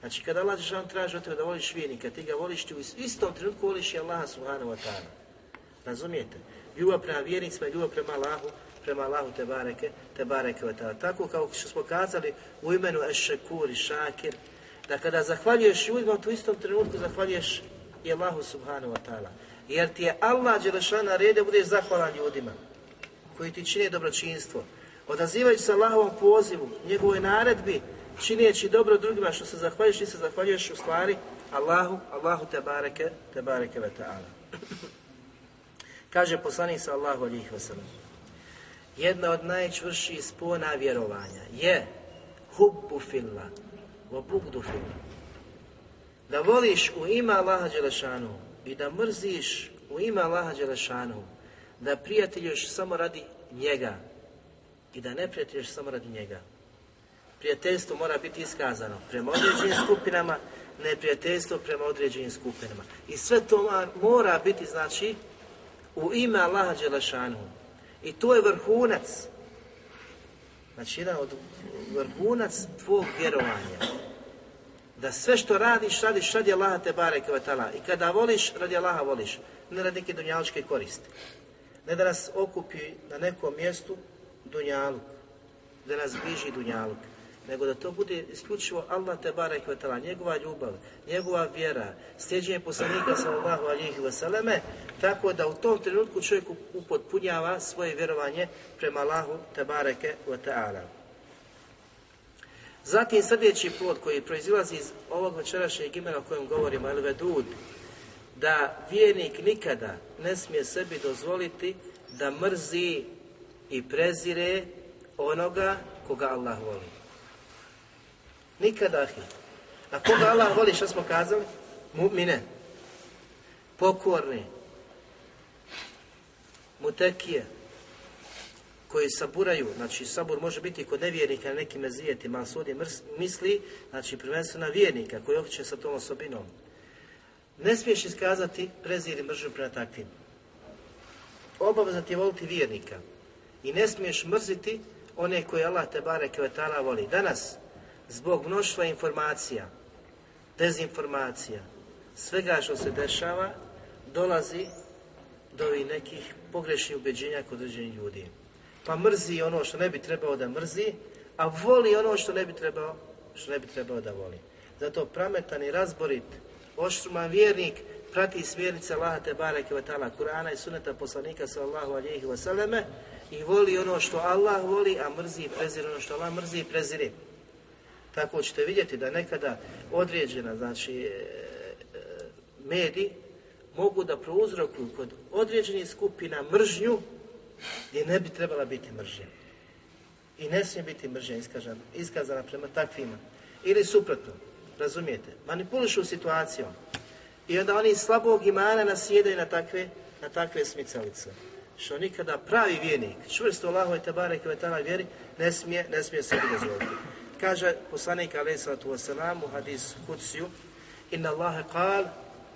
Znači, kada Allah Žešan traži od tebe da voliš vijenika, ti ga voliš, ti u istom trenutku voliš i Allaha subhanahu wa ta'ala. Razumijete? Ljubav prema vjernicima ljubav prema Allahu, prema Allahu te bareke, te bareke wa ta'ala. Tako kao što smo kazali u imenu Ešekur i Šakir, da kada zahvaljuješ ljudima, u istom trenutku zahvaljuješ i Allahu subhanahu wa ta'ala. Jer ti je Allah Đelešan naredio budeš zahvalan ljudima. koji ti čine dobročinstvo, odazivajući se Allahovom pozivu, njegovoj naredbi, činijeći dobro drugima što se zahvaljuješ, ti se zahvaljuješ u stvari Allahu, Allahu te bareke, te bareke ve ta'ala. Kaže poslanik sa Allahu alihi wasallam, jedna od najčvrših spona vjerovanja je hubbu fillah, wa bugdu fillah. Da voliš u ima Allaha Đelešanu i da mrziš u ima Allaha Đelešanu, da prijateljuješ samo radi njega i da ne prijateljuješ samo radi njega. Prijateljstvo mora biti iskazano prema određenim skupinama, neprijateljstvo prema određenim skupinama. I sve to mora biti, znači, u ime Allaha Đelešanu. I to je vrhunac. Znači, jedan od vrhunac tvog vjerovanja. Da sve što radiš, radiš radi Allaha te barek I kada voliš, radi Allaha voliš. Ne radi neke dunjaličke koristi. Ne da nas okupi na nekom mjestu dunjaluk. Da nas bliži dunjaluk nego da to bude isključivo Allah te barek ve njegova ljubav, njegova vjera, sljeđenje poslanika sallallahu alihi wasallam, tako da u tom trenutku čovjek upotpunjava svoje vjerovanje prema Allahu te bareke. Zatim sljedeći plod koji proizilazi iz ovog večerašnjeg imena o kojem govorimo, El Vedud, da vjernik nikada ne smije sebi dozvoliti da mrzi i prezire onoga koga Allah voli. Nikada. A koga Allah voli, što smo kazali? Mu'mine. Pokorni. Mutekije. Koji saburaju, znači sabur može biti kod nevjernika na nekim mezijetima, ali sudi misli, znači prvenstveno na vjernika koji okreće sa tom osobinom. Ne smiješ iskazati prezir i mržnju prema takvim. Obavezno ti je voliti vjernika. I ne smiješ mrziti one koje Allah te bare kvetala voli. Danas, zbog mnoštva informacija, dezinformacija, svega što se dešava, dolazi do ovih nekih pogrešnih ubeđenja kod određenih ljudi. Pa mrzi ono što ne bi trebao da mrzi, a voli ono što ne bi trebao, što ne bi trebao da voli. Zato prametan i razborit, oštruman vjernik prati smjernice Allaha te bareke ve Kur'ana i suneta poslanika sallallahu alejhi ve i voli ono što Allah voli, a mrzi i prezire ono što Allah mrzi i prezire. Tako ćete vidjeti da nekada određena, znači, e, e, mediji mogu da prouzrokuju kod određenih skupina mržnju gdje ne bi trebala biti mržnja. I ne smije biti mržnja iskazana, iskazana prema takvima. Ili suprotno, razumijete, manipulišu situacijom. I onda oni slabog imana nasjedaju na takve, na takve smicalice. Što nikada pravi vjernik, čvrsto Allahove tabare kvetala vjeri, ne smije, ne smije sebi dozvoliti. Kaže poslanik alaih sallatu wasalam u hadis Kudsiju Inna Allahe kal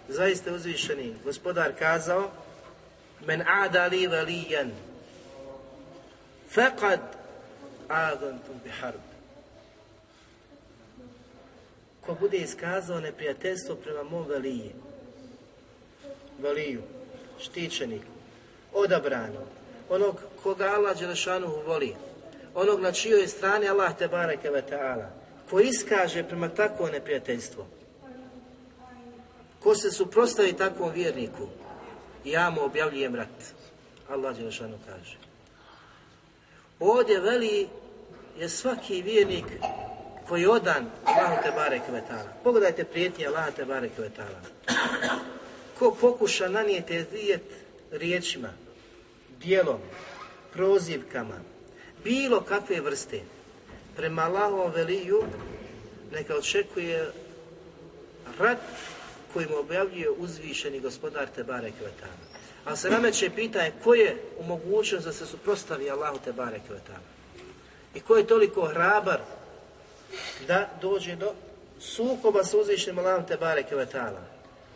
Zaista uzvišeni gospodar kazao Men aada li valijan Fekad adantum biharb Ko bude iskazao neprijateljstvo prema mom veliji Veliju Štićeniku Odabrano Onog koga Allah Đelešanuhu voli onog na čijoj strani Allah te bareke ve ta'ala, ko iskaže prema takvom neprijateljstvo, ko se suprostavi takvom vjerniku, ja mu objavljujem rat. Allah Đelešanu kaže. Ovdje veli je svaki vjernik koji je odan Allah te bareke ve ta'ala. Pogledajte prijetnje Allah te bareke ve ta'ala. Ko pokuša nanijeti riječima, dijelom, prozivkama, bilo kakve vrste prema Allahovom veliju neka očekuje rat koji mu objavljuje uzvišeni gospodar Tebare Kvetana. Ali se nameće pitanje ko je u mogućnost da se suprostavi Allahu Tebare Kvetana. I ko je toliko hrabar da dođe do sukoba s uzvišenim Allahom Tebare Kvetana.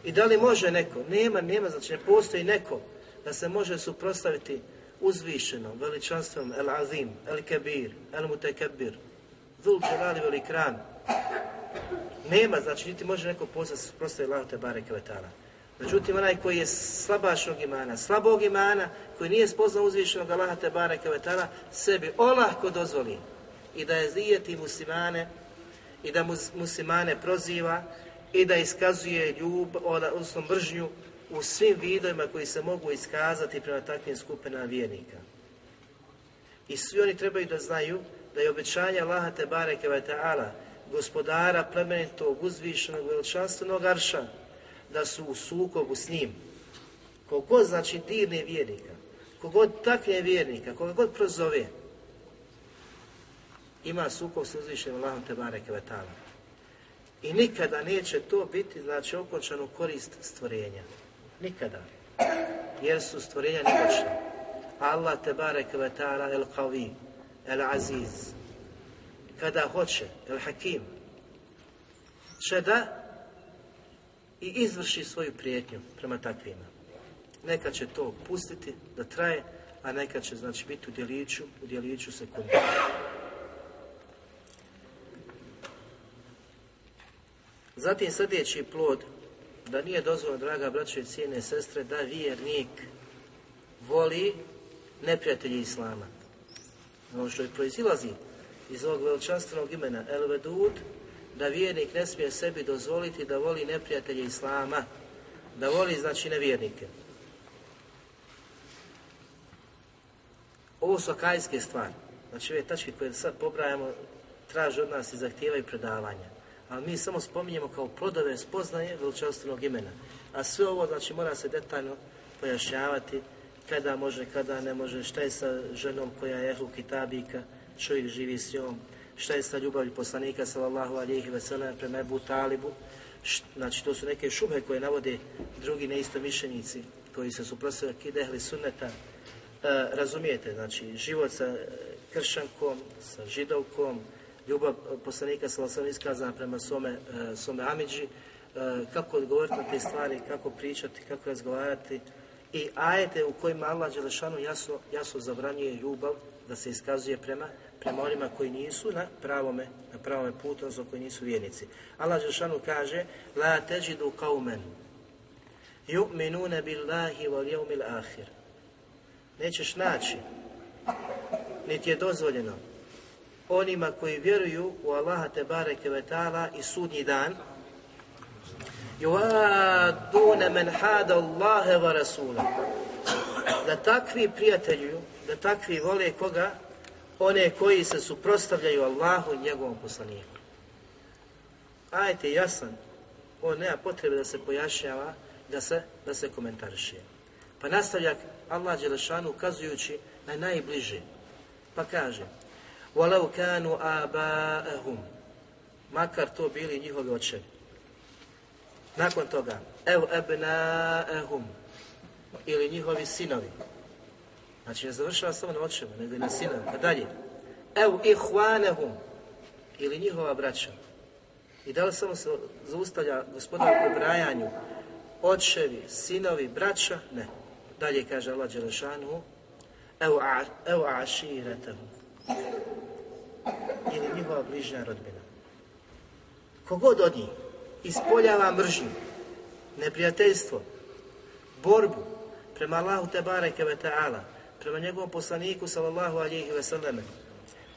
I da li može neko? Nema, nema, znači ne postoji neko da se može suprostaviti uzvišenom, veličanstvom, el azim, el kebir, el mutekebir, dhul dželali velikran. Nema, znači niti može neko pozvati prostaje Allah te bare kvetala. Međutim, onaj koji je slabašnog imana, slabog imana, koji nije spoznao uzvišenog Allaha te bare kvetala, sebi olahko dozvoli i da je zijeti muslimane i da muslimane proziva i da iskazuje ljub, odnosno mržnju u svim vidovima koji se mogu iskazati prema takvim skupinama vjernika. I svi oni trebaju da znaju da je obećanje Allaha te bareke ve ta'ala, gospodara plemenitog, uzvišenog, veličanstvenog arša, da su u sukobu s njim. Kogod znači dirne vjernika, kogod takne vjernika, koga god prozove, ima sukob s uzvišenim Allahom te bareke. I nikada neće to biti, znači, okončano korist stvorenja. Nikada. Jer su stvorenja nemoćne. Allah te bareke el qavi, el aziz. Kada hoće, el hakim, će da i izvrši svoju prijetnju prema takvima. Neka će to pustiti da traje, a neka će znači biti u djeliću, u djeliću sekundu. Zatim sljedeći plod, da nije dozvoljeno, draga braćo i cijene sestre, da vjernik voli neprijatelji Islama. Ono što je proizilazi iz ovog veličanstvenog imena El Vedud, da vjernik ne smije sebi dozvoliti da voli neprijatelje Islama, da voli znači nevjernike. Ovo su akajske stvari. Znači ove tačke koje sad pobrajamo traže od nas i zahtijevaju predavanja. Ali mi samo spominjemo kao plodove spoznaje veličanstvenog imena. A sve ovo znači mora se detaljno pojašnjavati kada može, kada ne može, šta je sa ženom koja je ehlu kitabika, čovjek živi s njom, šta je sa ljubavlju poslanika sallallahu alihi veselam prema Ebu Talibu, znači to su neke šube koje navode drugi neistomišljenici koji se suprotstavljaju kidehli sunneta, e, razumijete, znači život sa kršankom, sa židovkom, ljubav poslanika sallallahu alihi iskazana prema svome, e, Amidži, e, kako odgovoriti na te stvari, kako pričati, kako razgovarati, i ajete u kojima Allah Đelešanu jasno, jasno zabranjuje ljubav da se iskazuje prema, prema onima koji nisu na pravome, na pravome putu, odnosno koji nisu vjernici. Allah Đelešanu kaže La teđidu kaumen yu'minune billahi wal jevmil ahir. Nećeš naći, niti je dozvoljeno onima koji vjeruju u Allaha te bareke ve i sudnji dan, Yuadune men hada Allahe wa Rasula. Da takvi prijateljuju, da takvi vole koga? One koji se suprostavljaju Allahu i njegovom poslaniku. Ajte jasan, on nema potrebe da se pojašnjava, da se, da se komentariše. Pa nastavlja Allah Đelešanu ukazujući na najbliže. Pa kaže, وَلَوْ كَانُوا آبَاءَهُمْ Makar to bili njihovi očevi. Nakon toga, ev ebnaehum, ili njihovi sinovi. Znači ne završava samo na očima, nego i na sinovi. Pa dalje, ev ihvanehum, ili njihova braća. I da li samo se zaustavlja gospodar u brajanju očevi, sinovi, braća? Ne. Dalje kaže Allah Đelešanu, ev aširetehum, ili njihova bližnja rodbina. Kogod od njih ispoljava mržnju, neprijateljstvo, borbu prema Allahu ve ta'ala, prema njegovom poslaniku sallallahu alihi ve selleme,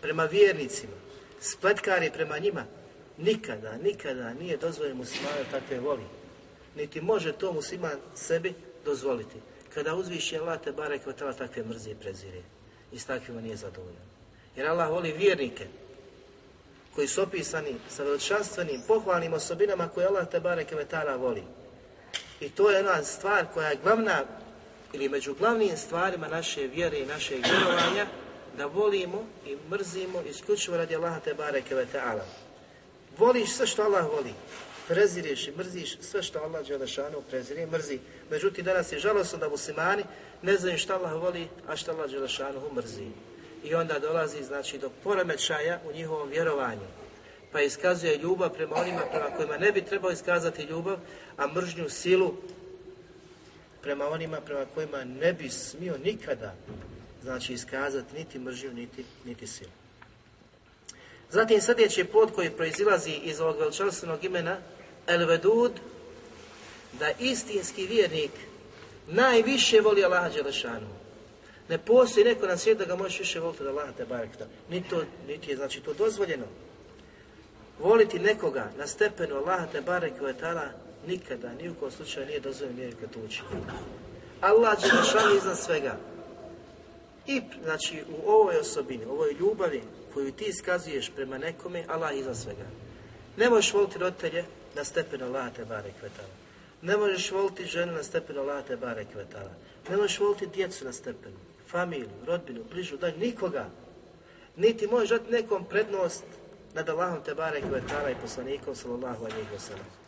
prema vjernicima, spletkari prema njima, nikada, nikada nije dozvoljeno muslimanu takve voli. Niti može to musliman sebi dozvoliti. Kada uzviši Allah te barek ve ta'ala takve mrzi i prezire. I s takvima nije zadovoljan. Jer Allah voli vjernike, koji su opisani sa veličanstvenim, pohvalnim osobinama koje Allah te bareke vetala voli. I to je jedna stvar koja je glavna, ili među glavnim stvarima naše vjere i našeg vjerovanja, da volimo i mrzimo isključivo radi Allaha te bareke vetala. Voliš sve što Allah voli, prezireš i mrziš sve što Allah Đelešanu prezire i mrzi. Međutim, danas je žalostno da muslimani ne znaju što Allah voli, a što Allah Đelešanu mrzi i onda dolazi znači do poremećaja u njihovom vjerovanju. Pa iskazuje ljubav prema onima prema kojima ne bi trebao iskazati ljubav, a mržnju silu prema onima prema kojima ne bi smio nikada znači iskazati niti mržnju, niti, niti silu. Zatim sljedeći pod koji proizilazi iz ovog veličanstvenog imena El Vedud, da istinski vjernik najviše voli Allaha Đelešanu. Ne postoji neko na svijetu da ga možeš više voliti od Allaha te barekta. Niti, niti je znači to dozvoljeno. Voliti nekoga na stepenu Allaha te nikada, ni u kojem slučaju nije dozvoljeno vjernika učini. Allah će našali iznad svega. I znači u ovoj osobini, u ovoj ljubavi koju ti iskazuješ prema nekome, Allah iza svega. Ne možeš voliti roditelje na stepenu Allah te bare kvetala. Ne možeš voliti ženu na stepenu Allah te bare kvetala. Ne možeš voliti djecu na stepenu, familiju, rodbinu, bližu, daj nikoga. Niti možeš dati nekom prednost nad Allahom te bare kvetala i poslanikom sallallahu alaihi wa sallam.